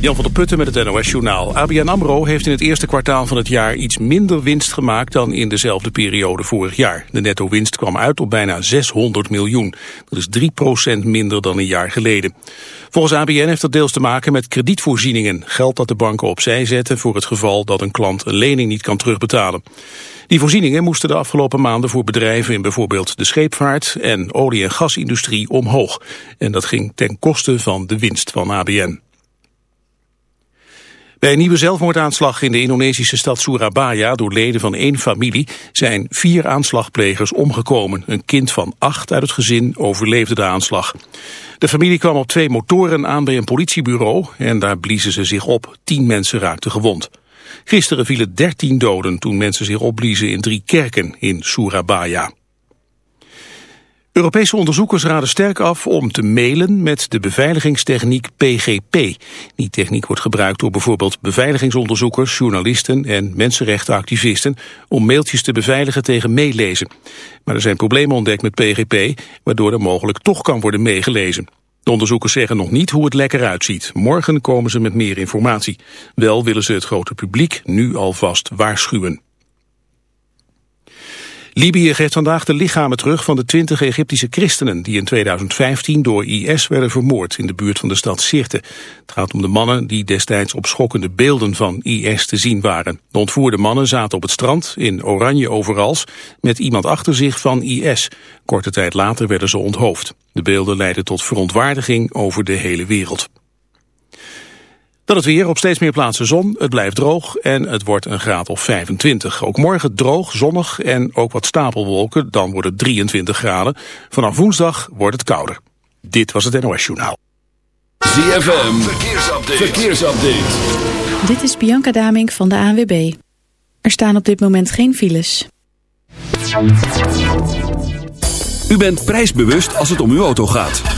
Jan van der Putten met het NOS-journaal. ABN AMRO heeft in het eerste kwartaal van het jaar iets minder winst gemaakt dan in dezelfde periode vorig jaar. De netto-winst kwam uit op bijna 600 miljoen. Dat is 3% minder dan een jaar geleden. Volgens ABN heeft dat deels te maken met kredietvoorzieningen. Geld dat de banken opzij zetten voor het geval dat een klant een lening niet kan terugbetalen. Die voorzieningen moesten de afgelopen maanden voor bedrijven in bijvoorbeeld de scheepvaart en olie- en gasindustrie omhoog. En dat ging ten koste van de winst van ABN. Bij een nieuwe zelfmoordaanslag in de Indonesische stad Surabaya door leden van één familie zijn vier aanslagplegers omgekomen. Een kind van acht uit het gezin overleefde de aanslag. De familie kwam op twee motoren aan bij een politiebureau en daar bliezen ze zich op. Tien mensen raakten gewond. Gisteren vielen dertien doden toen mensen zich opbliezen in drie kerken in Surabaya. Europese onderzoekers raden sterk af om te mailen met de beveiligingstechniek PGP. Die techniek wordt gebruikt door bijvoorbeeld beveiligingsonderzoekers, journalisten en mensenrechtenactivisten om mailtjes te beveiligen tegen meelezen. Maar er zijn problemen ontdekt met PGP, waardoor er mogelijk toch kan worden meegelezen. De onderzoekers zeggen nog niet hoe het lekker uitziet. Morgen komen ze met meer informatie. Wel willen ze het grote publiek nu alvast waarschuwen. Libië geeft vandaag de lichamen terug van de 20 Egyptische christenen die in 2015 door IS werden vermoord in de buurt van de stad Sirte. Het gaat om de mannen die destijds op schokkende beelden van IS te zien waren. De ontvoerde mannen zaten op het strand in oranje overals met iemand achter zich van IS. Korte tijd later werden ze onthoofd. De beelden leidden tot verontwaardiging over de hele wereld. Dan het weer, op steeds meer plaatsen zon, het blijft droog en het wordt een graad of 25. Ook morgen droog, zonnig en ook wat stapelwolken, dan wordt het 23 graden. Vanaf woensdag wordt het kouder. Dit was het NOS Journaal. ZFM, verkeersupdate. verkeersupdate. Dit is Bianca Damink van de ANWB. Er staan op dit moment geen files. U bent prijsbewust als het om uw auto gaat.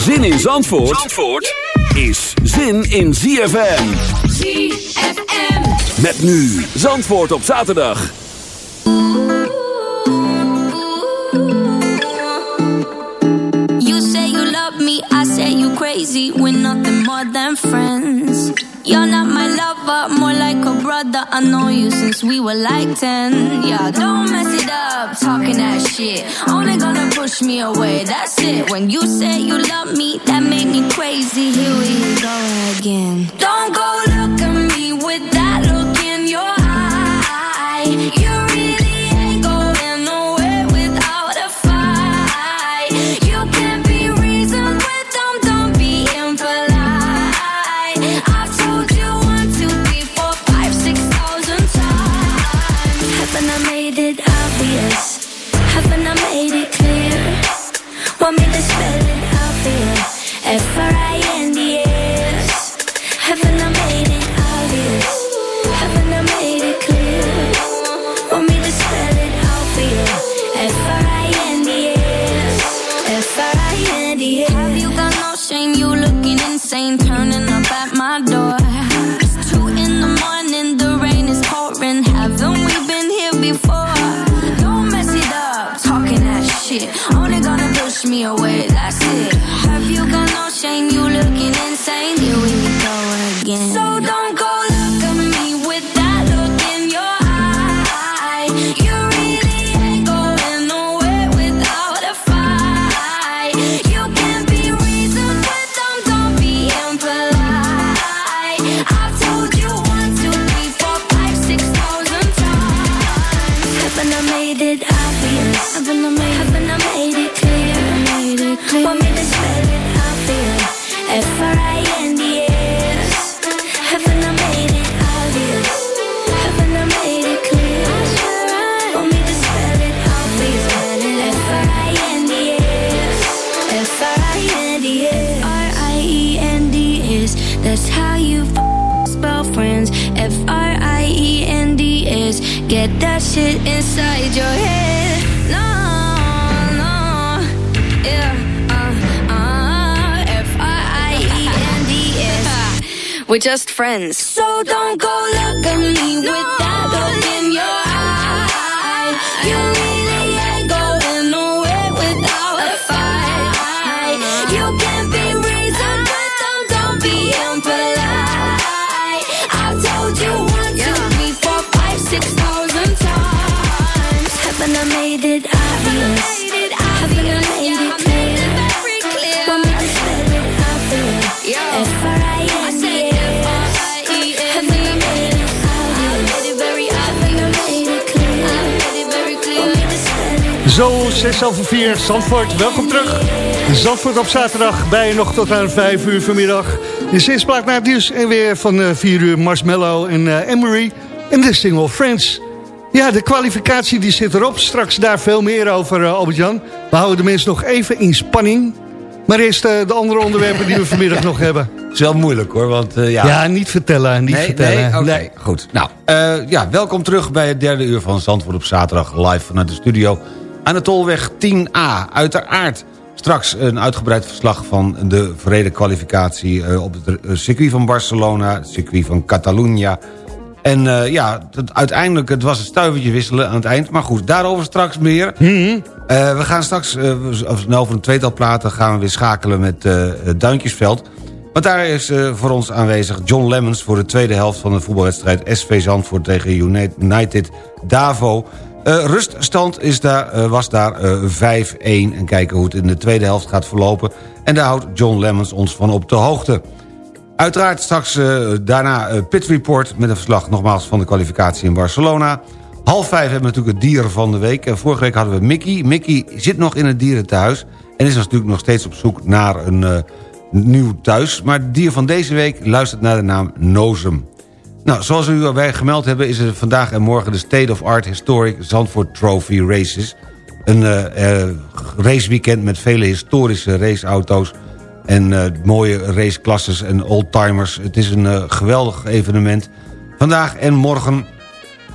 Zin in Zandvoort, Zandvoort is zin in ZFM. ZFM. Met nu Zandvoort op zaterdag. You say you love me, I say you crazy. We're nothing more than friends. You're not my lover, more like a brother. I know you since we were like 10. Yeah, don't mess it up, talking that shit. Only gonna push me away, that's it. When you say you love me, that made me crazy. Here we go again. Don't go look at me with that look We're just friends. So don't go look at me with that look in your eye. You really ain't going nowhere without a fight. You can be reasoned, but don't, don't be impolite. I've told you one, two, three, four, five, six thousand times. Haven't I made it obvious? Haven't I made Zo, 6 over 4, Zandvoort, welkom terug. Zandvoort op zaterdag, bij je nog tot aan 5 uur vanmiddag. De zinsplaat naar het nieuws en weer van eh, 4 uur Marshmallow en eh, Emery en de single Friends. Ja, de kwalificatie die zit erop. Straks daar veel meer over, eh, Albert-Jan. We houden de mensen nog even in spanning. Maar eerst eh, de andere onderwerpen die we vanmiddag nog hebben. Het is wel moeilijk hoor, want eh, ja... Ja, niet vertellen, niet nee, vertellen. nee, oké, goed. Nou, eh, ja, welkom terug bij het derde uur van Zandvoort op zaterdag live vanuit de studio aan de Tolweg 10A. Uiteraard straks een uitgebreid verslag van de verreden kwalificatie eh, op het eh, circuit van Barcelona, het circuit van Catalunya. En eh, ja, het, uiteindelijk, het was een stuivertje wisselen aan het eind. Maar goed, daarover straks meer. Eh, we gaan straks, of- nou, over een tweetal platen gaan we weer schakelen met het Duintjesveld. Want daar is voor ons aanwezig John Lemmens... voor de tweede helft van de voetbalwedstrijd SV Zandvoort tegen Uni- United Davo. Eh, ruststand is daar, eh, was daar eh, 5-1. En kijken hoe het in de tweede helft gaat verlopen. En daar houdt John Lemmens ons van op de hoogte. Uiteraard straks daarna Pit Report met een verslag nogmaals van de kwalificatie in Barcelona. Half vijf hebben we natuurlijk het dier van de week. Vorige week hadden we Mickey. Mickey zit nog in het dierenthuis en is natuurlijk nog steeds op zoek naar een nieuw thuis. Maar het dier van deze week luistert naar de naam Nozem. Nou, zoals u al gemeld hebben is er vandaag en morgen de State of Art Historic Zandvoort Trophy Races. Een eh, eh, raceweekend met vele historische raceauto's en eh, mooie raceklasses en oldtimers. Het is een geweldig evenement. Vandaag en morgen,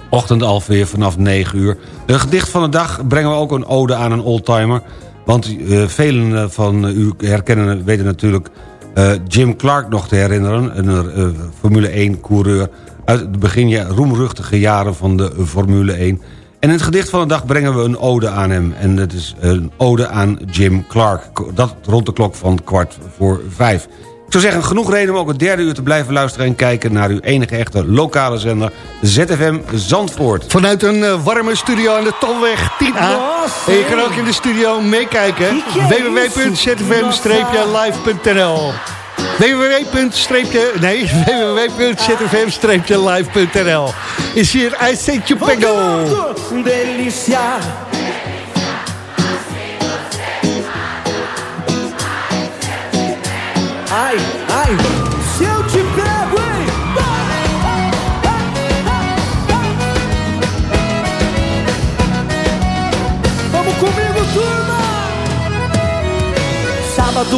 ochtend alweer vanaf 9 uur. Een gedicht van de dag brengen we ook een ode aan een oldtimer. Want velen van u herkennen, weten natuurlijk Jim Clark nog te herinneren. Een eh, Formule 1 coureur uit de begin roemruchtige jaren van de Formule 1. En in het gedicht van de dag brengen we een ode aan hem. En het is een ode aan Jim Clark. Dat rond de klok van kwart voor vijf. Ik zou zeggen, genoeg reden om ook het derde uur te blijven luisteren... en kijken naar uw enige echte lokale zender, ZFM Zandvoort. Vanuit een eh, warme studio aan de Tolweg 10A. En je kan ook in de studio meekijken. www.zfm-live.nl www. Nee, www.zfm-live.nl Is hier I Say Chupengo. Delícia. Ai, ai, se eu te pego, hein? Vamos comigo, turma! Sábado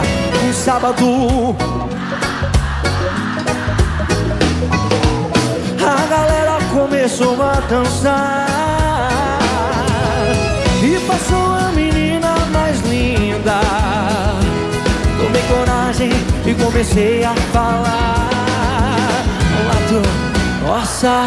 Um sábado. A galera começou a dançar e passou a menina mais linda. Tomei coragem e comecei a falar. Nossa,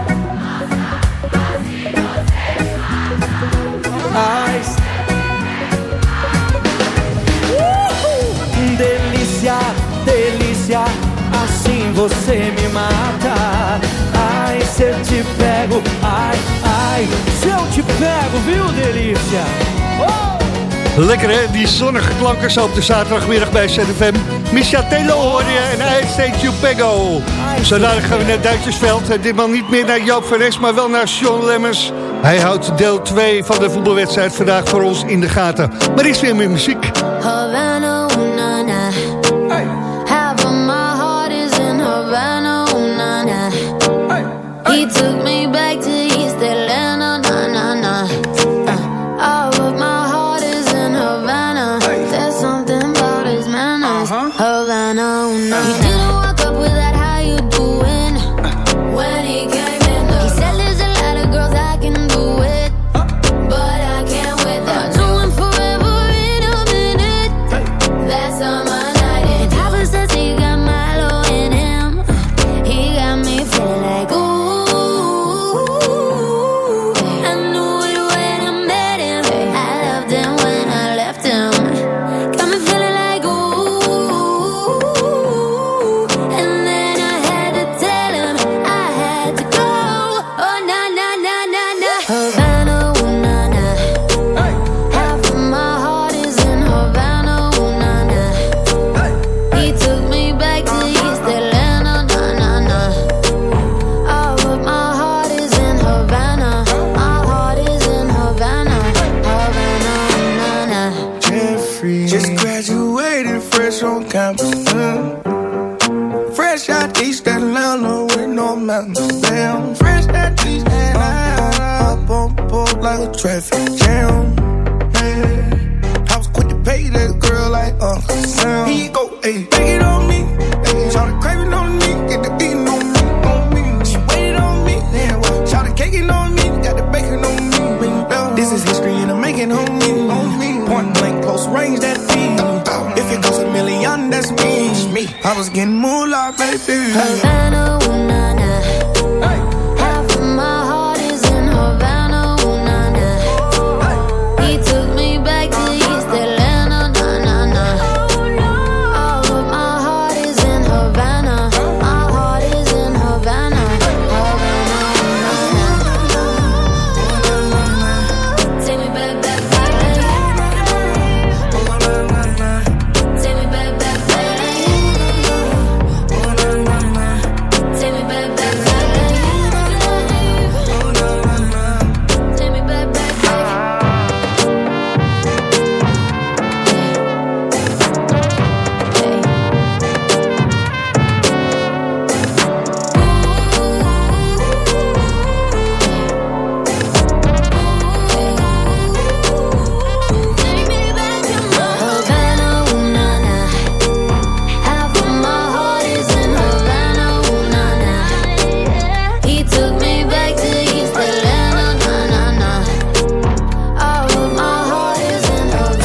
Ai, Uhul. delícia, delícia, assim você me mata. Ai, se eu te pego, ai, ai, se eu te pego, viu, delícia? Oh! Lekker hè, die zonnige klanken zo op de zaterdagmiddag bij ZFM. Misha Taylor hoor je en I Say You Pego. Zo dadelijk gaan we naar Duitsersveld. En ditmaal niet meer naar Joop van maar wel naar Sean Lemmers. Hij houdt deel 2 van de voetbalwedstrijd vandaag voor ons in de gaten. Maar is weer meer muziek. Havana, ooh, na, na. Half of my heart is in Havana, na, na. He took me traffic jam. Man, I was quick to pay that girl like Uncle Sam. He go, hey, take it on me. Hey, Shout craving on me, get the beating on me, on me. She waited on me, then what? Shout caking on me, got the bacon on me. This is history and I'm making on me, on me. Point blank, close range, that beat. If it goes a million, that's me. me. I was getting moolah, baby. Havana,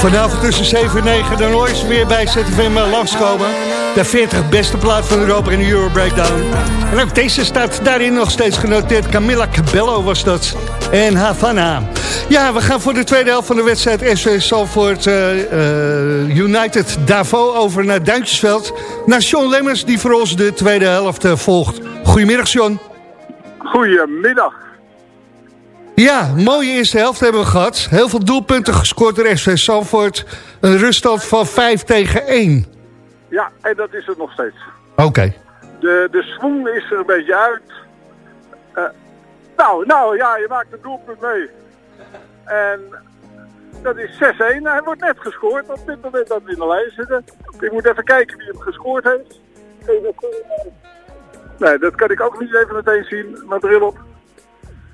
Vanavond tussen 7 en 9 dan hoor je weer bij ZFM eh, langskomen. De 40 beste plaat van Europa in de Euro Breakdown. En ook deze staat daarin nog steeds genoteerd. Camilla Cabello was dat. En Havana. Ja, we gaan voor de tweede helft van de wedstrijd SV Salford eh, eh, United Davo over naar Duintjesveld. Naar Sean Lemmers die voor ons de tweede helft volgt. Goedemiddag Sean. Goedemiddag. Ja, mooie eerste helft hebben we gehad. Heel veel doelpunten gescoord door SV Salford. Een ruststand van 5 tegen 1. Ja, en dat is het nog steeds. Oké. De, de swoon is er een beetje uit. Eh, nou, nou ja, je maakt een doelpunt mee. En dat is 6-1. Hij wordt net gescoord op dit moment dat we in de lijn zitten. Ik moet even kijken wie hem gescoord heeft. Nee, dat kan ik ook niet even meteen zien, maar bril op.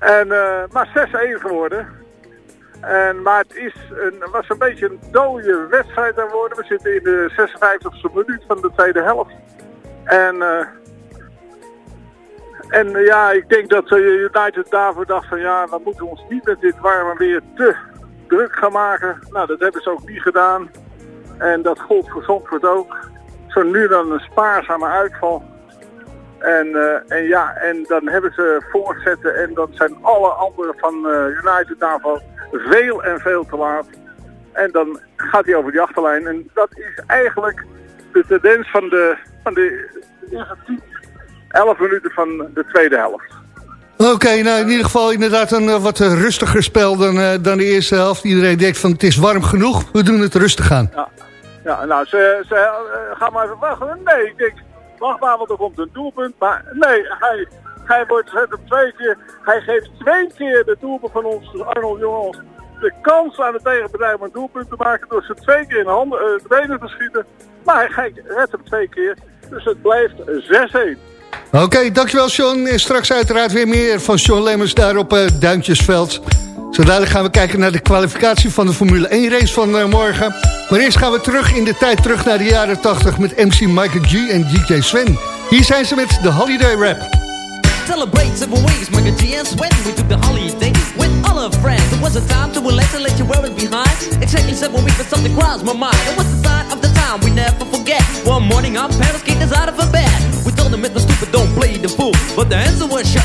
En, eh, maar 6-1 geworden. En, maar het is een, was een beetje een dode wedstrijd aan worden. We zitten in de 56e minuut van de tweede helft. En eh, En ja, ik denk dat eh, United daarvoor dacht van ja, we moeten ons niet met dit warme weer te druk gaan maken. Nou, dat hebben ze ook niet gedaan. En dat gold voor Zandvoort ook. Zo nu dan een spaarzame uitval. En, eh, en ja, en dan hebben ze voortzetten en dan zijn alle anderen van eh, United daarvan veel en veel te laat. En dan gaat hij over die achterlijn. En dat is eigenlijk de tendens van de, van de eerste 10, 11 minuten van de tweede helft. Oké, nou in ieder geval inderdaad een eh, wat rustiger spel dan, dan de eerste helft. Iedereen denkt van het is warm genoeg, we doen het rustig aan. Ja, ja nou, ze, ze gaan maar even wachten. Nee, ik denk, maar, want er komt een doelpunt. Maar nee, hij, hij wordt hem twee keer. Hij geeft twee keer de doelpunt van ons, Arnold Jongens, de kans aan de tegenpartij om een doelpunt te maken door ze twee keer in de, handen, eh, de benen te schieten. Maar hij redt hem twee keer. Dus het blijft 6-1. Oké, dankjewel Sean. Straks uiteraard weer meer van Sean Lemmers daar op eh, Duintjesveld. Zo dadelijk gaan we kijken naar de kwalificatie van de Formule 1 race van eh, morgen. Maar eerst gaan we terug in de tijd terug naar de jaren 80 met MC Michael G en DJ Sven. Hier zijn ze met de Holiday Rap. Celebrate several ways, Michael G and Swen. We took the holiday with all our friends. It was a time to relax and let you wear it behind. Exactly seven weeks, but something crossed my mind. It was the sign of the time we never forget. One morning, our parents kicked us out of bed. Don't play the fool. But the answer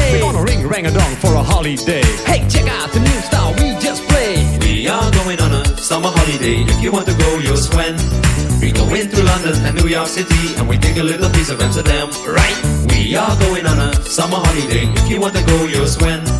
We stay. gonna ring rang a dong for a holiday Hey, check out the new style we just played. We are going on a summer holiday. If you want to go, you'll swim. We go into London and New York City and we take a little piece of Amsterdam, right? We are going on a summer holiday. If you want to go, you'll swim.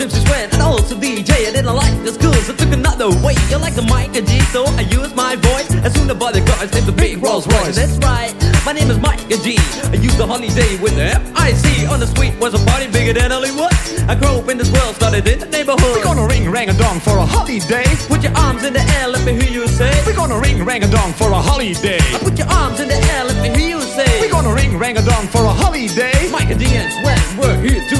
MC Swen and also DJ. I didn't like the school, so took another way. You like the mic and G, so I use my voice. As soon as the bodyguards named the big Rolls Royce. That's right, my name is Mike and G. I used the holiday with the F-I-C. On the street was a party bigger than Hollywood. I grew up in this world, started in the neighborhood. We're gonna ring rang a dong for a holiday. Put your arms in the air, let me hear you say. We're gonna ring rang a dong for a holiday. I put your arms in the air, let me hear you say. We're gonna ring rang a dong for a holiday. Mike and D and Swen, we're here to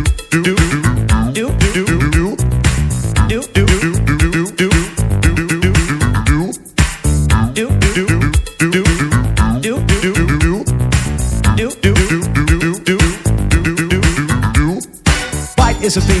disappear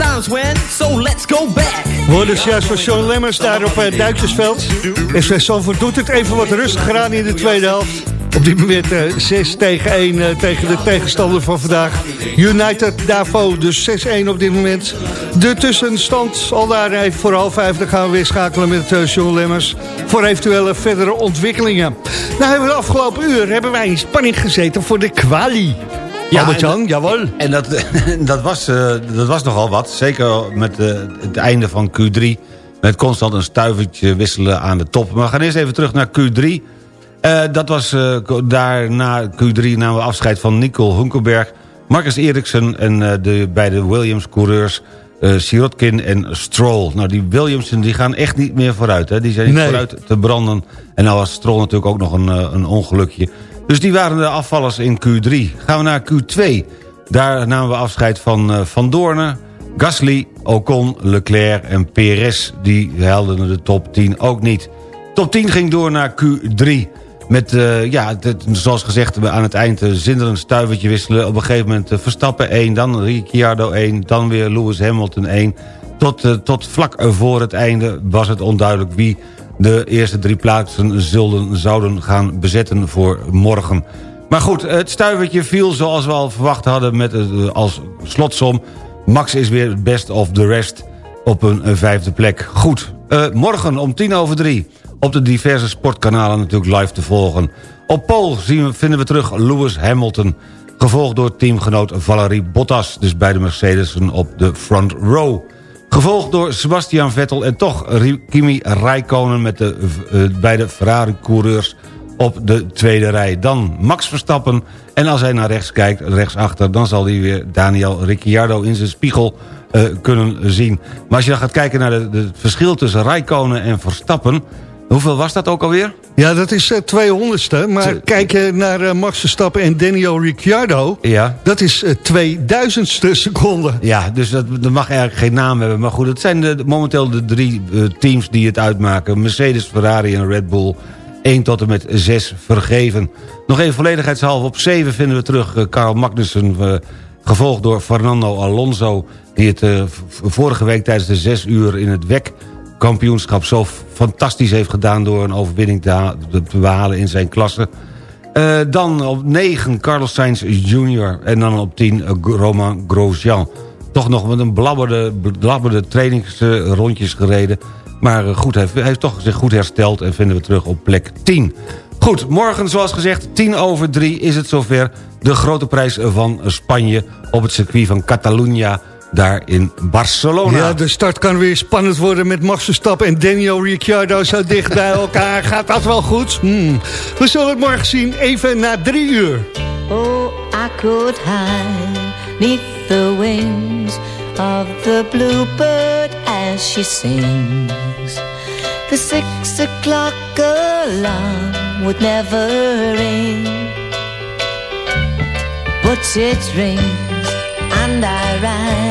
times when, so let's go back. Dus juist van Sean Lemmers daar op uh, Duitsersveld. SV Zandvoort doet het even wat rustiger aan in de tweede helft. Op dit moment eh 6 tegen 1 eh, tegen de tegenstander van vandaag. United Davo, dus 6-1 op dit moment. De tussenstand al daar even voor half vijf. Dan gaan we weer schakelen met eh, John Lemmers voor eventuele verdere ontwikkelingen. Nou hebben we de afgelopen uur hebben wij in spanning gezeten voor de kwalie. Ja, Albert-Jan, en dat- jawel. En dat, dat, was, eh, dat was nogal wat. Zeker met eh, het einde van Q3. Met constant een stuivertje wisselen aan de top. Maar we gaan eerst even terug naar Q3. Eh, dat was eh, daar na Q3 namen we afscheid van Nico Hunkelberg... Marcus Eriksen en eh, de beide Williams-coureurs... Sirotkin en Stroll. Nou, die Williamsen die gaan echt niet meer vooruit. Hè? Die zijn niet Nee. vooruit te branden. En nou was Stroll natuurlijk ook nog een, een ongelukje. Dus die waren de afvallers in Q3. Gaan we naar Q2. Daar namen we afscheid van eh, Van Doornen, Gasly, Ocon, Leclerc en Perez. Die helden de top 10 ook niet. Top 10 ging door naar Q3. Met, eh, ja, zoals gezegd, aan het eind een zinderend stuivertje wisselen. Op een gegeven moment eh, Verstappen 1, dan Ricciardo 1, dan weer Lewis Hamilton 1. Tot, eh, tot vlak voor het einde was het onduidelijk wie de eerste drie plaatsen zullen, zouden gaan bezetten voor morgen. Maar goed, het stuivertje viel zoals we al verwacht hadden met eh, als slotsom. Max is weer best of the rest op een eh, vijfde plek. Goed, eh, morgen om tien over drie op de diverse sportkanalen natuurlijk live te volgen. Op pole zien we, vinden we terug Lewis Hamilton... gevolgd door teamgenoot Valerie Bottas... dus bij de Mercedesen op de front row. Gevolgd door Sebastian Vettel en toch Kimi Räikkönen... met de eh, beide Ferrari-coureurs op de tweede rij. Dan Max Verstappen. En als hij naar rechts kijkt, rechtsachter... dan zal hij weer Daniel Ricciardo in zijn spiegel eh, kunnen zien. Maar als je dan gaat kijken naar het verschil tussen Räikkönen en Verstappen... hoeveel was dat ook alweer? Ja, dat is eh 200ste. Maar kijk je naar eh, Max Verstappen en Daniel Ricciardo... Ja. dat is eh 2000ste seconde. Ja, dus dat, dat mag eigenlijk geen naam hebben. Maar goed, het zijn de, momenteel de drie eh, teams die het uitmaken. Mercedes, Ferrari en Red Bull. 1 tot en met 6 vergeven. Nog even volledigheidshalve op 7 vinden we terug eh, Carl Magnussen... eh, gevolgd door Fernando Alonso... die het eh, vorige week tijdens de 6 uur in het WEC kampioenschap zo fantastisch heeft gedaan... door een overwinning te, ha- te behalen in zijn klasse. Eh, dan op 9 Carlos Sainz Jr. En dan op 10 eh, Romain Grosjean. Toch nog met een blabberde, blabberde trainingsrondjes gereden. Maar eh, goed, hij heeft toch zich goed hersteld en vinden we terug op plek 10. Goed, morgen zoals gezegd, 10 over 3 is het zover. De grote prijs van Spanje op het circuit van Catalunya... daar in Barcelona. Ja, de start kan weer spannend worden met Max Verstappen en Daniel Ricciardo zo dicht bij elkaar. Gaat dat wel goed? Hmm. We zullen het morgen zien, even na drie uur. Oh, I could hide neath the wings of the bluebird as she sings. The six o'clock alarm would never ring, but it rings and I rise,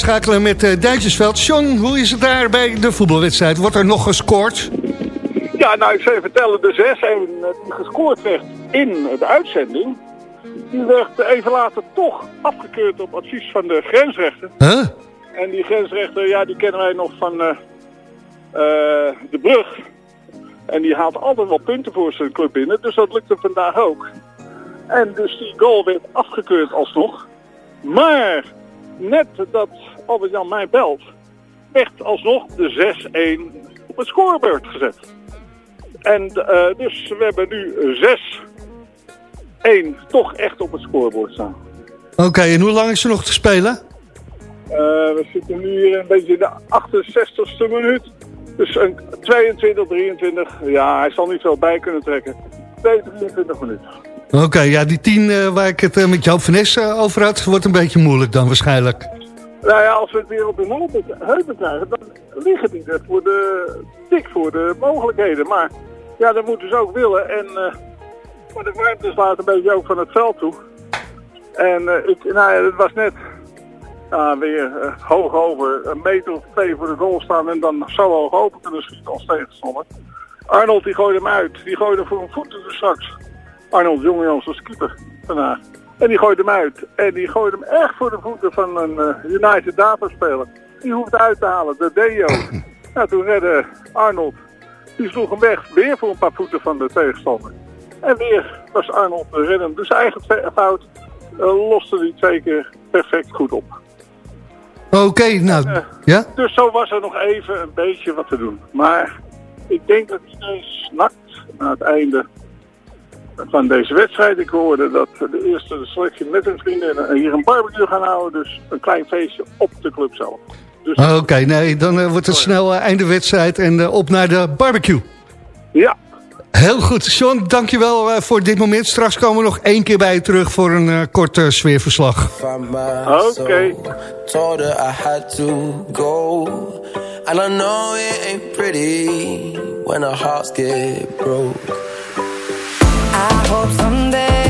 schakelen met uh, Duitsersveld. John, hoe is het daar bij de voetbalwedstrijd? Wordt er nog gescoord? Ja, nou, ik zou je vertellen, de 6-1 eh, die gescoord werd in de uitzending, die werd even later toch afgekeurd op advies van de grensrechter. Huh? En die grensrechter, ja, die kennen wij nog van eh, eh, de brug. En die haalt altijd wel punten voor zijn club binnen, dus dat lukte vandaag ook. En dus die goal werd afgekeurd alsnog. Maar net dat Albert-Jan mij belt, werd alsnog de 6-1 op het scorebord gezet. En eh, dus we hebben nu 6-1 toch echt op het scorebord staan. Oké, en hoe lang is er nog te spelen? Eh, we zitten nu een beetje in de 68ste minuut. Dus een 22, 23. Ja, hij zal niet veel bij kunnen trekken. 23 minuten. Oké, ja, die tien eh, waar ik het met Joop van Nes eh, over had... wordt een beetje moeilijk dan waarschijnlijk. Nou ja, als we het weer op de heupen, krijgen, dan liggen die er voor de, dik voor de mogelijkheden. Maar ja, dat moeten ze ook willen. En eh, maar de warmte slaat een beetje ook van het veld toe. En eh, ik, nou ja, het was net ja, weer eh, hoog over, een meter of twee voor de goal staan en dan zo hoog open kunnen schieten als tegenstander. Arnold die gooide hem uit, die gooide voor een voeten er straks. Arnold Jongjans als keeper vandaag. En die gooide hem uit. En die gooide hem echt voor de voeten van een eh, United Data-speler. Die hoefde uit te halen, de Deo. nou, toen redde Arnold. Die sloeg hem weg, weer voor een paar voeten van de tegenstander. En weer was Arnold de redden. Dus eigen fout eh, loste die twee keer perfect goed op. Oké, nou, Eh, ja? Dus zo was er nog even een beetje wat te doen. Maar ik denk dat iedereen snakt naar het einde van deze wedstrijd. Ik hoorde dat de eerste selectie met hun vrienden hier een barbecue gaan houden. Dus een klein feestje op de club zelf. Dus Oké, nee, dan eh, wordt het snel eh, einde wedstrijd en eh, op naar de barbecue. Ja. Heel goed. John, dankjewel eh, voor dit moment. Straks komen we nog één keer bij je terug voor een eh, kort eh, sfeerverslag. Oké. Told her I had to go. And I know it ain't pretty when our hearts get broke. I hope someday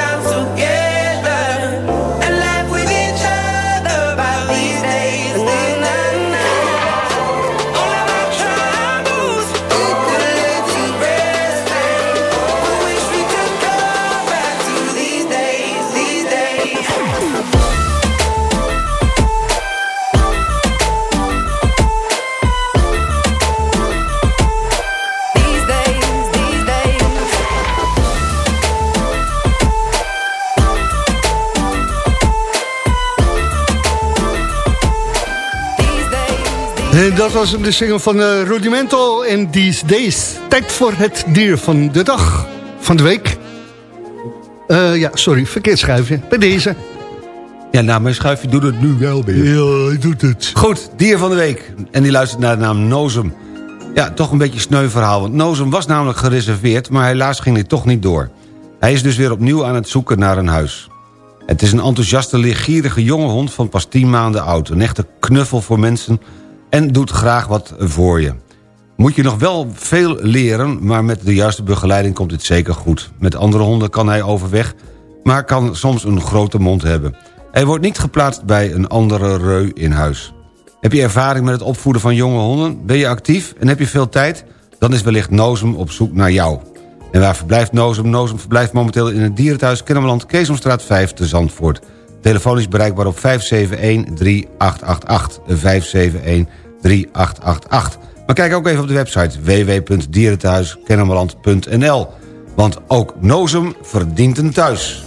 En dat was de single van uh, Rudimental en These Days. Tijd voor het dier van de dag, van de week. Eh, ja, sorry, verkeerd schuifje. Bij deze. Ja, nou, mijn schuifje doet het nu wel weer. Ja, hij doet het. Goed, dier van de week. En die luistert naar de naam Nozem. Ja, toch een beetje sneu verhaal. Want Nozem was namelijk gereserveerd, maar helaas ging dit toch niet door. Hij is dus weer opnieuw aan het zoeken naar een huis. Het is een enthousiaste, leergierige jonge hond van pas 10 maanden oud. Een echte knuffel voor mensen en doet graag wat voor je. Moet je nog wel veel leren, maar met de juiste begeleiding komt dit zeker goed. Met andere honden kan hij overweg, maar kan soms een grote mond hebben. Hij wordt niet geplaatst bij een andere reu in huis. Heb je ervaring met het opvoeden van jonge honden? Ben je actief en heb je veel tijd? Dan is wellicht Nozem op zoek naar jou. En waar verblijft Nozem? Nozem verblijft momenteel in het dierenthuis Kennemerland Keesomstraat 5 te Zandvoort. Telefoon is bereikbaar op 571-3888. 571-3888. Maar kijk ook even op de website www.dierenthuiskennemerland.nl. Want ook Nozem verdient een thuis.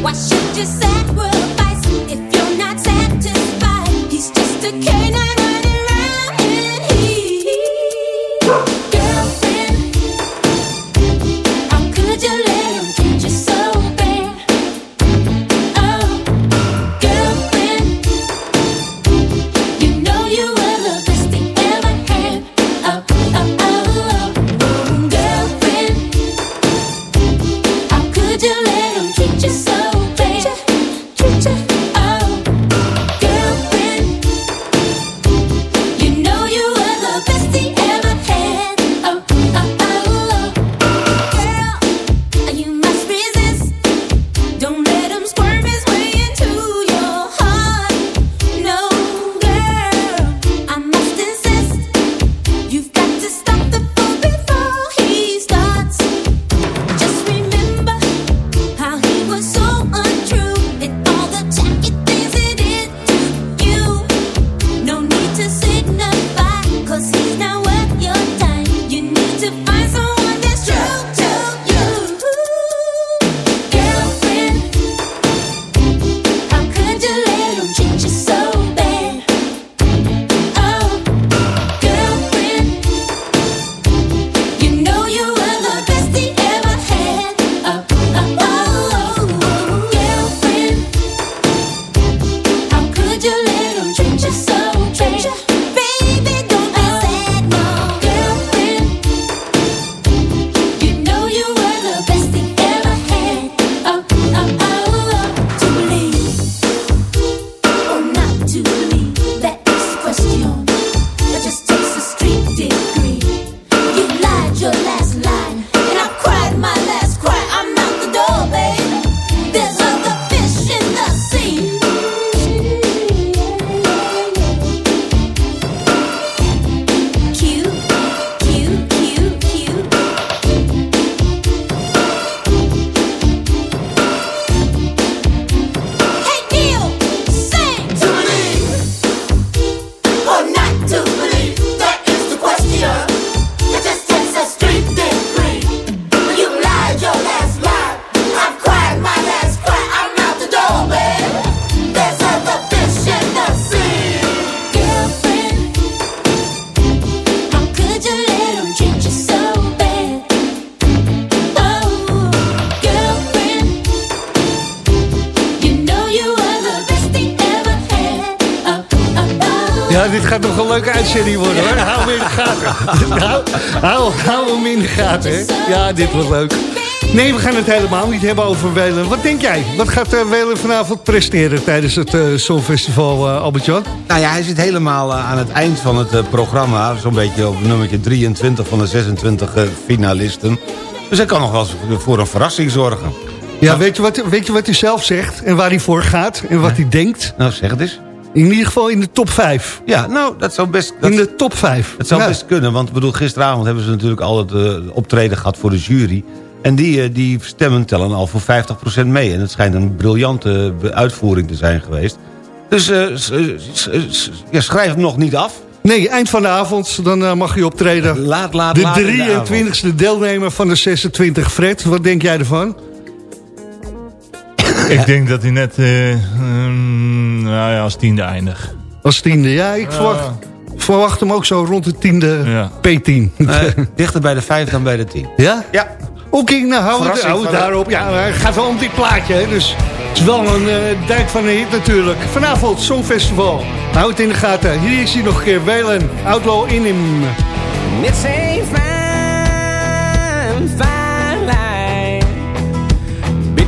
Why should you sacrifice if you're not satisfied? He's just a uitzending worden hoor. Hou hem in de gaten. hou, hou, hou hem in de gaten, hè. Ja, dit wordt leuk. Nee, we gaan het helemaal niet hebben over Welen. Wat denk jij? Wat gaat uh, Welen vanavond presteren tijdens het uh, Songfestival, uh, Albert-Jan? Nou ja, hij zit helemaal aan het eind van het programma. Zo'n beetje op nummertje 23 van de 26 uh, finalisten. Dus hij kan nog wel eens voor een verrassing zorgen. Ja, weet je, wat, weet je wat hij zelf zegt en waar hij voor gaat en wat hij denkt? Nou, zeg het eens. In ieder geval in de top 5. Ja, nou, dat zou best... Dat, in de top 5. Het zou Ja. best kunnen, want bedoel, gisteravond hebben ze natuurlijk al het uh, optreden gehad voor de jury. En die, uh, die stemmen tellen al voor 50% mee. En het schijnt een briljante uh, uitvoering te zijn geweest. Dus uh, schrijf hem nog niet af. Nee, eind van de avond, dan mag je optreden. Laat, laat, de 23e deelnemer van de 26. Fred, wat denk jij ervan? Ik denk dat hij net uh, um, nou ja, als tiende eindigt. Als tiende, ja. Ik verwacht, verwacht hem ook zo rond de tiende Ja. P10. Uh, dichter bij de 5 dan bij de 10. Ja? Ja. Oké, nou hou het, hou het daarop. Ja, maar het gaat wel om dit plaatje, hè, dus het is wel een eh, dijk van een hit natuurlijk. Vanavond, Songfestival. Hou het in de gaten. Hier is hij nog een keer. Welen, Outlaw in hem. It's a fine, fine line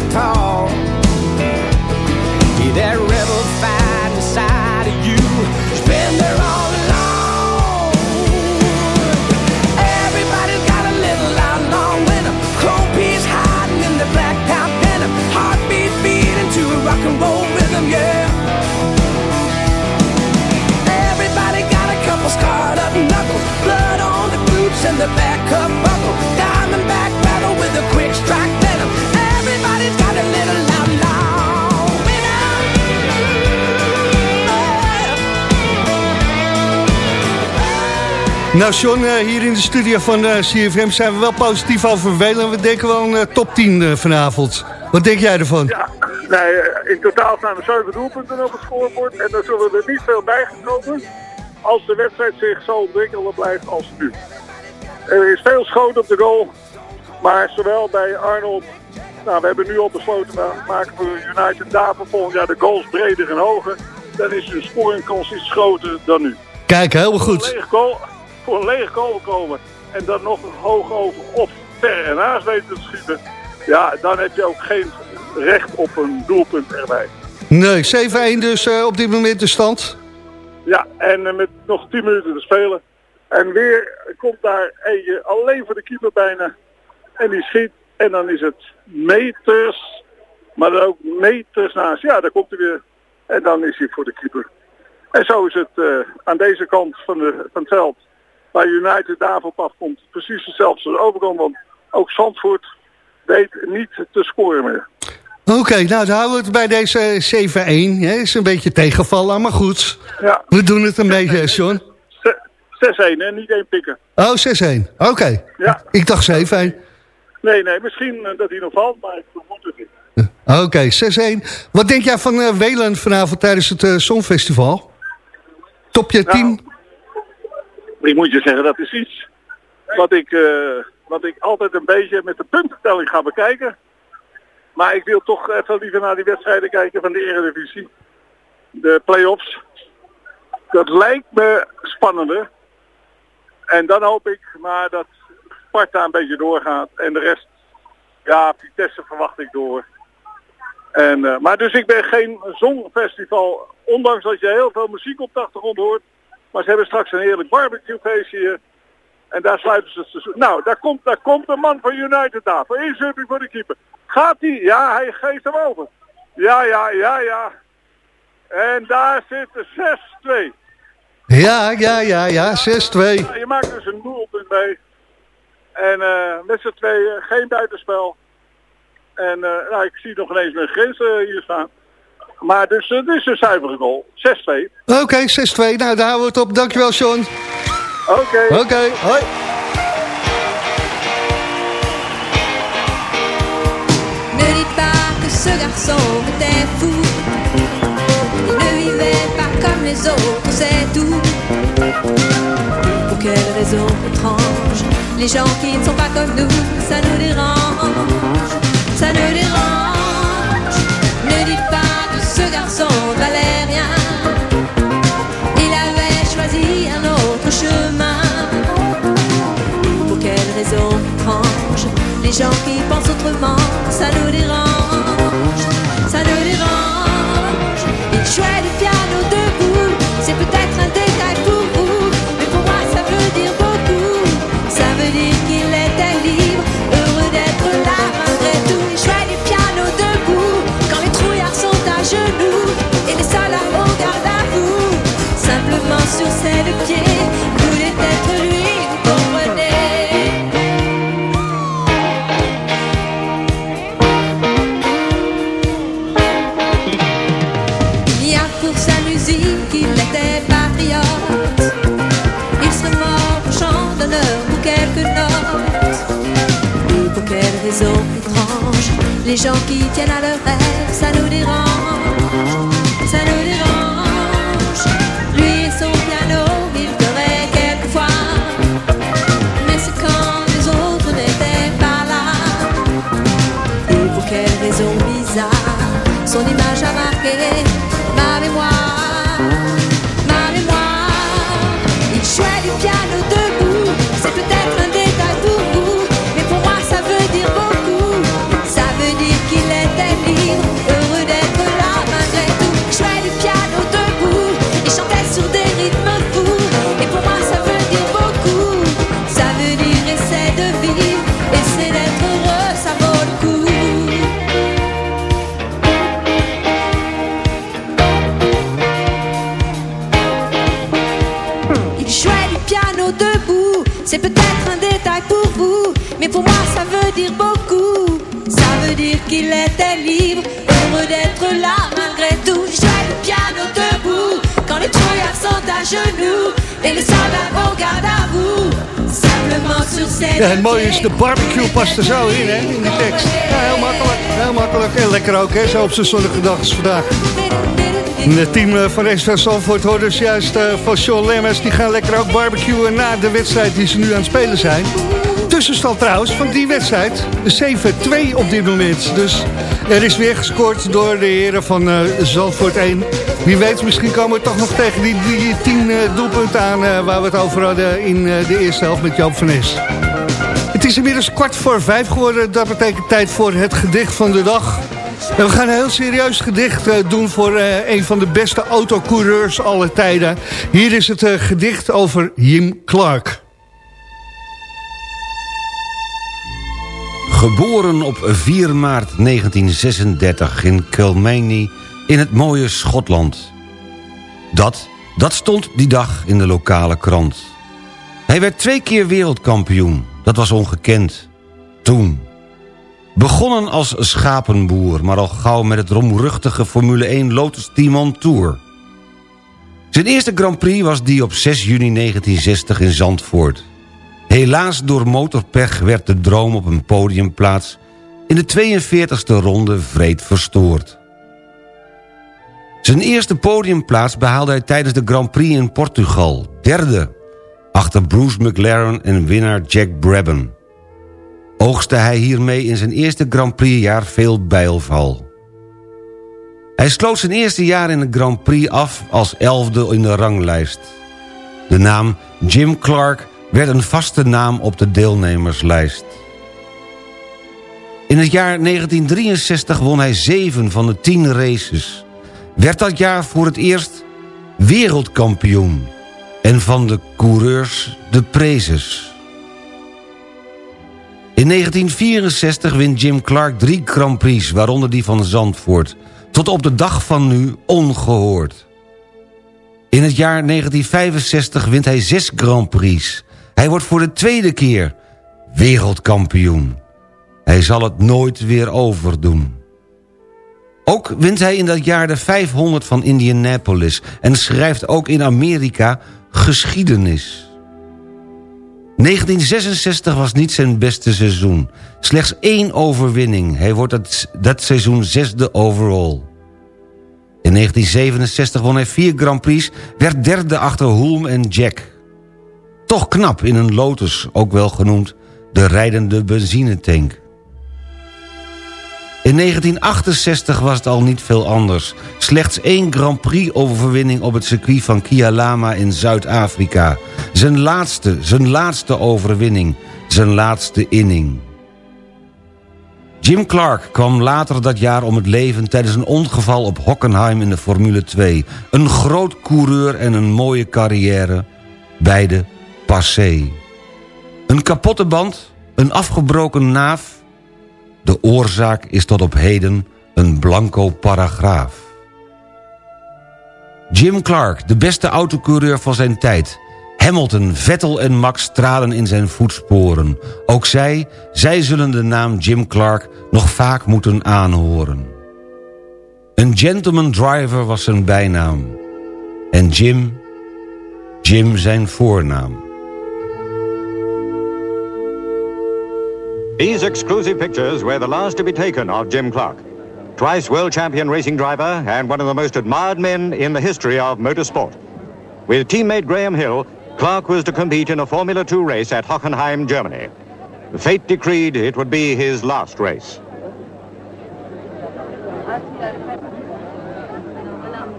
Up tall. Be that rebel fight inside of you. It's been there all along. Everybody's got a little outlaw winner. Chrome piece hiding in the black top denim. Heartbeat beating to a rock and roll rhythm, yeah. Everybody got a couple scarred up knuckles. Blood on the boots and the back Nou, John, eh, hier in de studio van eh, CFM zijn we wel positief over Welen. We denken wel een eh, top 10 eh, vanavond. Wat denk jij ervan? Ja, nee, in totaal staan er 7 doelpunten op het scorebord. En daar zullen er niet veel bijgekomen als de wedstrijd zich zo ontwikkelen blijft als nu. Er is veel schoot op de goal. Maar zowel bij Arnold, nou we hebben nu al besloten, we maken voor United daarvoor volgend jaar de goals breder en hoger. Dan is de scoringkans iets groter dan nu. Kijk, helemaal een goed. lege goal, voor een lege goal komen en dan nog hoog over of ver en naast weten te schieten. Ja, dan heb je ook geen recht op een doelpunt erbij. Nee, 7-1 dus eh, op dit moment de stand. Ja, en eh, met nog 10 minuten te spelen. En weer komt daar eentje alleen voor de keeper bijna. En die schiet. En dan is het meters. Maar dan ook meters naast. Ja, daar komt hij weer. En dan is hij voor de keeper. En zo is het eh, aan deze kant van, de, van het veld. Waar United daarvoor op afkomt. Precies hetzelfde als de overkant. Want ook Zandvoort weet niet te scoren meer. Oké, nou dan houden we het bij deze 7-1. hè. Is een beetje tegenvallen, maar goed. Ja. We doen het een beetje, John. 6-1 en niet één pikken. Oh, 6-1. Oké. Ja. Ik dacht 7-1. Nee, nee, misschien eh, dat hij nog valt, maar ik vermoed het niet. Oké, 6-1. Wat denk jij van eh, Welen vanavond tijdens het eh, Songfestival? Topje 10? Ik moet je zeggen, dat is iets wat ik, eh, wat ik altijd een beetje met de puntentelling ga bekijken. Maar ik wil toch even liever naar die wedstrijden kijken van de Eredivisie. De play-offs. Dat lijkt me spannender. En dan hoop ik maar dat Sparta een beetje doorgaat. En de rest, ja, Vitesse verwacht ik door. En, eh, maar dus ik ben geen zongfestival, ondanks dat je heel veel muziek op de achtergrond hoort. Maar ze hebben straks een heerlijk barbecuefeestje hier. En daar sluiten ze het seizoen. Nou, daar komt, daar komt de man van United aan. Voor inzutting voor de keeper. Gaat hij? Ja, hij geeft hem over. Ja, ja, ja, ja. En daar zit de 6-2. Ja, ja, ja, ja, 6-2. Je maakt dus een doelpunt mee. En eh, met z'n tweeën, geen buitenspel. En eh, nou, ik zie nog ineens mijn grens eh, hier staan. Maar dus het is een zuivere goal. 6-2. Oké, 6-2. Nou, daar houden we het op. Dankjewel, Sean. Oké. Oké, hoi. Ne dites pas que ce garçon était fou. Il ne vivait pas comme les autres, c'est tout. Pour quelle raison étrange Les gens qui ne sont pas comme nous, ça nous dérange. Ça nous dérange. Ce garçon valait rien. Il avait choisi un autre chemin. Pour quelle raison étrange Les gens qui pensent autrement, genoux, et les soldats au garde à vous. Simplement sur ses Ja, het mooie is, de barbecue past er zo in, hè, in die tekst. Ja, heel makkelijk, heel makkelijk. En lekker ook, hè, zo op zo'n zonnige dag als vandaag. En Het team eh, van SV Zandvoort hoort dus juist eh, van Sean Lemmers. Die gaan lekker ook barbecuen na de wedstrijd die ze nu aan het spelen zijn. Tussenstand trouwens van die wedstrijd. 7-2 op dit moment. Dus er is weer gescoord door de heren van eh, Zandvoort 1. Wie weet, misschien komen we toch nog tegen die, die 10 eh, doelpunten aan... eh, waar we het over hadden in eh, de eerste helft met Joop van Nes. Het is inmiddels kwart voor vijf geworden. Dat betekent tijd voor het gedicht van de dag. En we gaan een heel serieus gedicht eh, doen voor eh, een van de beste autocoureurs aller tijden. Hier is het eh, gedicht over Jim Clark. Geboren op 4 maart 1936 in Kilmeny in het mooie Schotland. Dat, dat stond die dag in de lokale krant. Hij werd twee keer wereldkampioen. Dat was ongekend. Toen. Begonnen als schapenboer, maar al gauw met het romruchtige Formule 1 Lotus Timon Tour. Zijn eerste Grand Prix was die op 6 juni 1960 in Zandvoort. Helaas door motorpech werd de droom op een podiumplaats... in de 42e ronde vreed verstoord. Zijn eerste podiumplaats behaalde hij tijdens de Grand Prix in Portugal. Derde, achter Bruce McLaren en winnaar Jack Brabham. Oogste hij hiermee in zijn eerste Grand Prix-jaar veel bijlval. Hij sloot zijn eerste jaar in de Grand Prix af als elfde in de ranglijst. De naam Jim Clark werd een vaste naam op de deelnemerslijst. In het jaar 1963 won hij zeven van de tien races. Werd dat jaar voor het eerst wereldkampioen. En van de coureurs de prezes. In 1964 wint Jim Clark drie Grand Prix, waaronder die van Zandvoort. Tot op de dag van nu ongehoord. In het jaar 1965 wint hij zes Grand Prix. Hij wordt voor de tweede keer wereldkampioen. Hij zal het nooit weer overdoen. Ook wint hij in dat jaar de 500 van Indianapolis... en schrijft ook in Amerika geschiedenis. 1966 was niet zijn beste seizoen. Slechts één overwinning. Hij wordt dat, dat seizoen zesde overall. In 1967 won hij vier Grand Prix... werd derde achter Hulme en Jack. Toch knap in een Lotus, ook wel genoemd... de rijdende benzinetank. In 1968 was het al niet veel anders. Slechts één Grand Prix-overwinning op het circuit van Kialama in Zuid-Afrika. Zijn laatste, zijn laatste overwinning. Zijn laatste inning. Jim Clark kwam later dat jaar om het leven tijdens een ongeval op Hockenheim in de Formule 2. Een groot coureur en een mooie carrière. Beide Een kapotte band, een afgebroken naaf de oorzaak is tot op heden een blanco paragraaf. Jim Clark, de beste autocoureur van zijn tijd. Hamilton, Vettel en Max stralen in zijn voetsporen. Ook zij, zij zullen de naam Jim Clark nog vaak moeten aanhoren. Een gentleman driver was zijn bijnaam. En Jim, Jim zijn voornaam. These exclusive pictures were the last to be taken of Jim Clark. Twice world champion racing driver and one of the most admired men in the history of motorsport. With teammate Graham Hill, Clark was to compete in a Formula 2 race at Hockenheim, Germany. Fate decreed it would be his last race.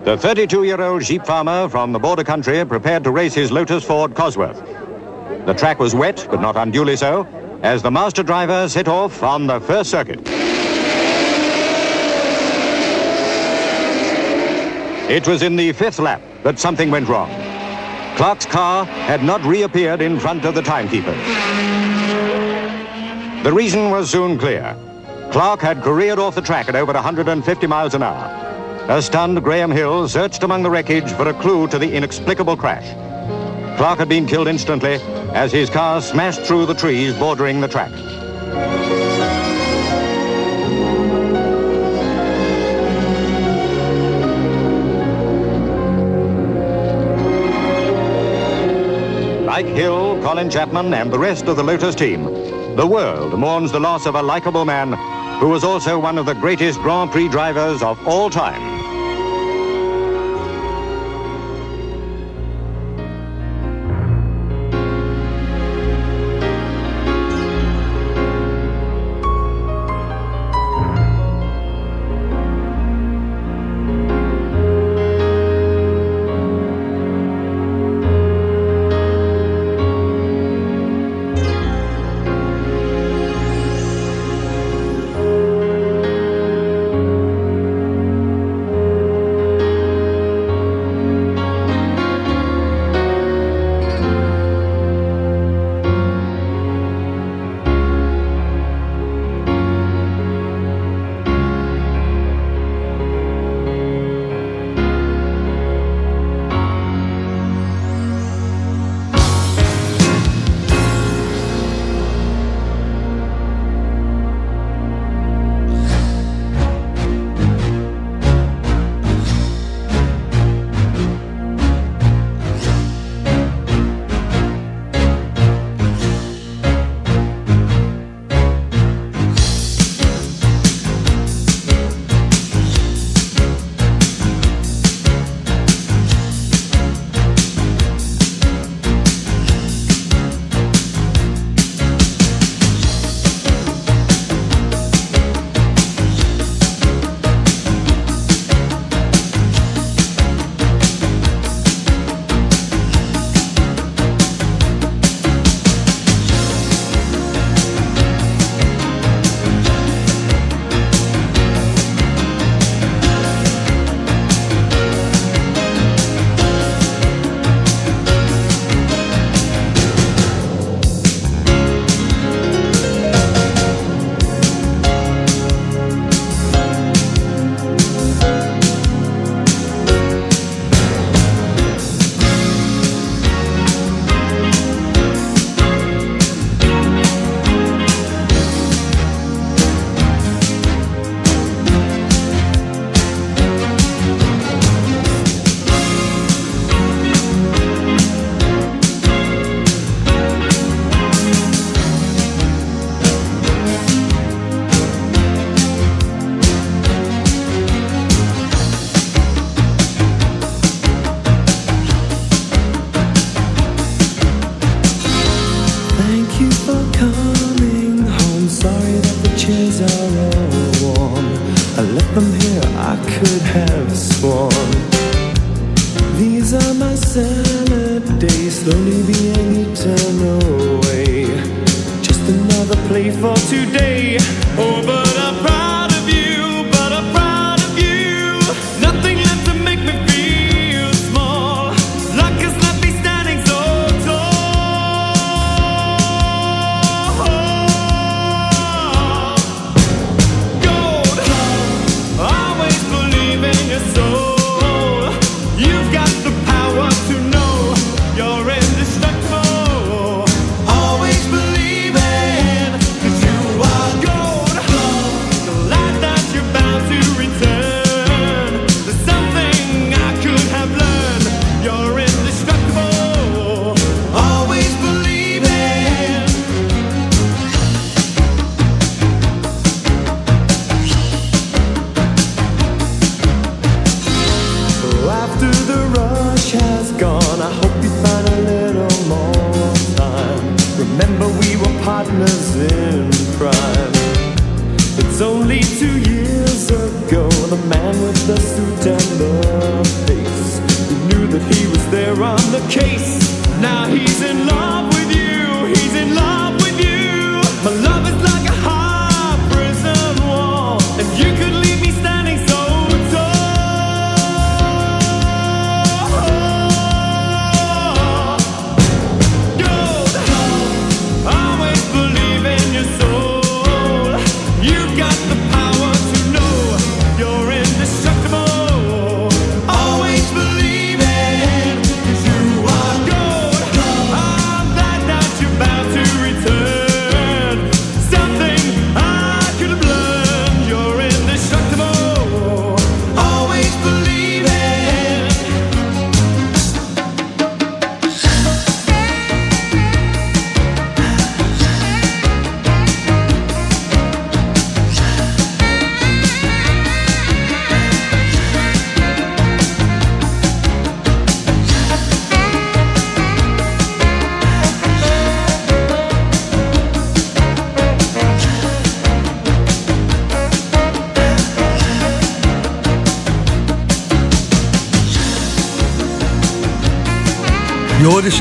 The 32-year-old sheep farmer from the border country prepared to race his Lotus Ford Cosworth. The track was wet, but not unduly so, as the master driver set off on the first circuit. It was in the fifth lap that something went wrong. Clark's car had not reappeared in front of the timekeeper. The reason was soon clear. Clark had careered off the track at over 150 miles an hour. A stunned Graham Hill searched among the wreckage for a clue to the inexplicable crash. Clark had been killed instantly as his car smashed through the trees bordering the track. Like Hill, Colin Chapman, and the rest of the Lotus team, the world mourns the loss of a likable man who was also one of the greatest Grand Prix drivers of all time.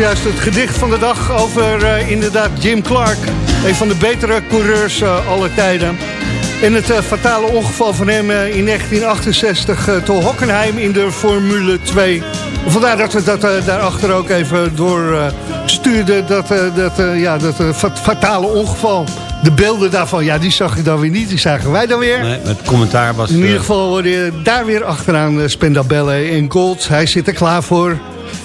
Juist het gedicht van de dag over eh, inderdaad Jim Clark. Een van de betere coureurs eh, aller tijden. En het eh, fatale ongeval van hem in 1968 eh, te Hockenheim in de Formule 2. Vandaar dat we dat daarachter ook even door eh, stuurden. Dat, dat, ja, dat fat- fatale ongeval. De beelden daarvan, ja, die zag ik dan weer niet. Die zagen wij dan weer. Nee, het commentaar was... In ieder geval worden daar weer achteraan uh, Spendabelle en Gold. Hij zit er klaar voor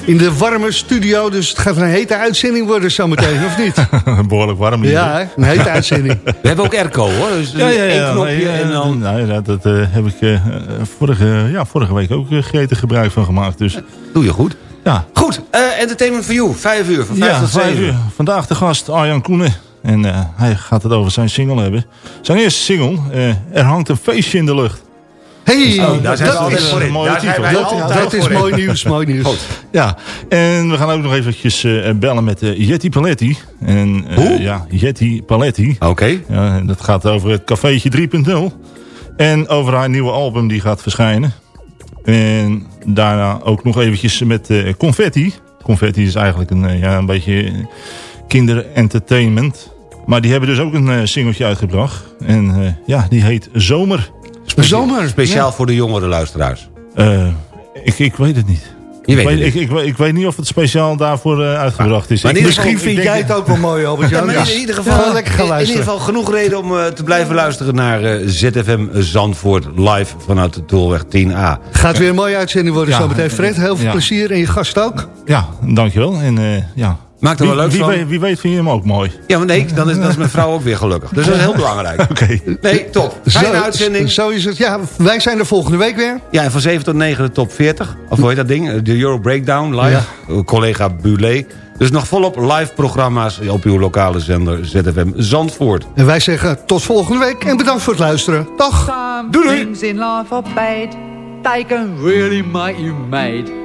in de warme studio. Dus het gaat een hete uitzending worden zometeen, of niet? Behoorlijk warm hier. Ja, een hete uitzending. We hebben ook airco hoor. Dus Ja, ja, ja. één knopje Nee, en eh, dan... nou, ja, dat eh, heb ik eh, vorige, ja, vorige week ook gretig gebruik van gemaakt. Dus, Doe je goed. Ja. Goed, Entertainment for You. Vijf uur, van vijf ja, tot vijf zeven. uur. Vandaag de gast Arjan Koenen. En eh, hij gaat het over zijn single hebben. Zijn eerste single, eh, Er hangt een feestje in de lucht. Hey, Oh, zijn we dat is een mooie titel. Dat, is mooi nieuws, mooi nieuws. Goed. Ja, en we gaan ook nog eventjes eh, bellen met eh, Jetty Paletti. En, eh, Hoe? Ja, Jetty Paletti. Oké. Ja, dat gaat over het cafeetje 3.0. En over haar nieuwe album die gaat verschijnen. En daarna ook nog eventjes met Confetti. Confetti is eigenlijk een, ja, een beetje kinderentertainment. Maar die hebben dus ook een singeltje uitgebracht. En ja, die heet Zomer. Zomer. Speciaal voor de jongere luisteraars. Eh, ik, ik weet het niet. Je weet ik, het weet, niet. ik, ik, weet- ik weet niet of het speciaal daarvoor eh, uitgebracht is. Maar in Ik- ieder geval- Misschien vind jij het ook wel mooi, Albert Ja, Jan. maar in ieder geval, Ja, lekker gaan in, in ieder geval genoeg reden om eh, te blijven luisteren naar eh, ZFM Zandvoort live vanuit de Tolweg 10A. Gaat weer een mooie uitzending worden Ja, zometeen. Fred, heel veel ja. plezier en je gast ook. Ja, dankjewel. En eh, ja. Maak er wel leuk wie, van. weet, wie weet vind je hem ook mooi. Ja, maar nee, dan is, dan is mijn vrouw ook weer gelukkig. Dus dat is heel belangrijk. Oké. Nee, top. Fijne uitzending. Zo is het. Ja, wij zijn er volgende week weer. Ja, en van 7 tot 9 de top 40. Of hoe heet dat ding? De Euro Breakdown live. Collega Bulet. Dus nog volop live programma's op uw lokale zender ZFM Zandvoort. En wij zeggen tot volgende week en bedankt voor het luisteren. Dag. Doei, doei. things in life are bad. They can really make you mad.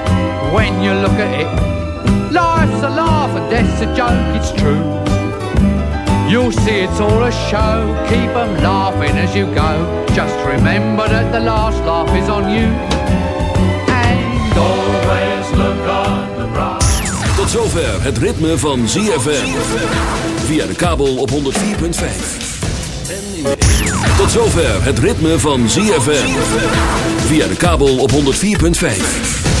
when you look at it. Life's a laugh and death's a joke, it's true. You'll see it's all a show, keep 'em laughing as you go. Just remember that the last laugh is on you. And always look on the bright. Tot zover het ritme van ZFM. Via de kabel op 104.5. En in de... Tot zover het ritme van ZFM. Via de kabel op 104.5.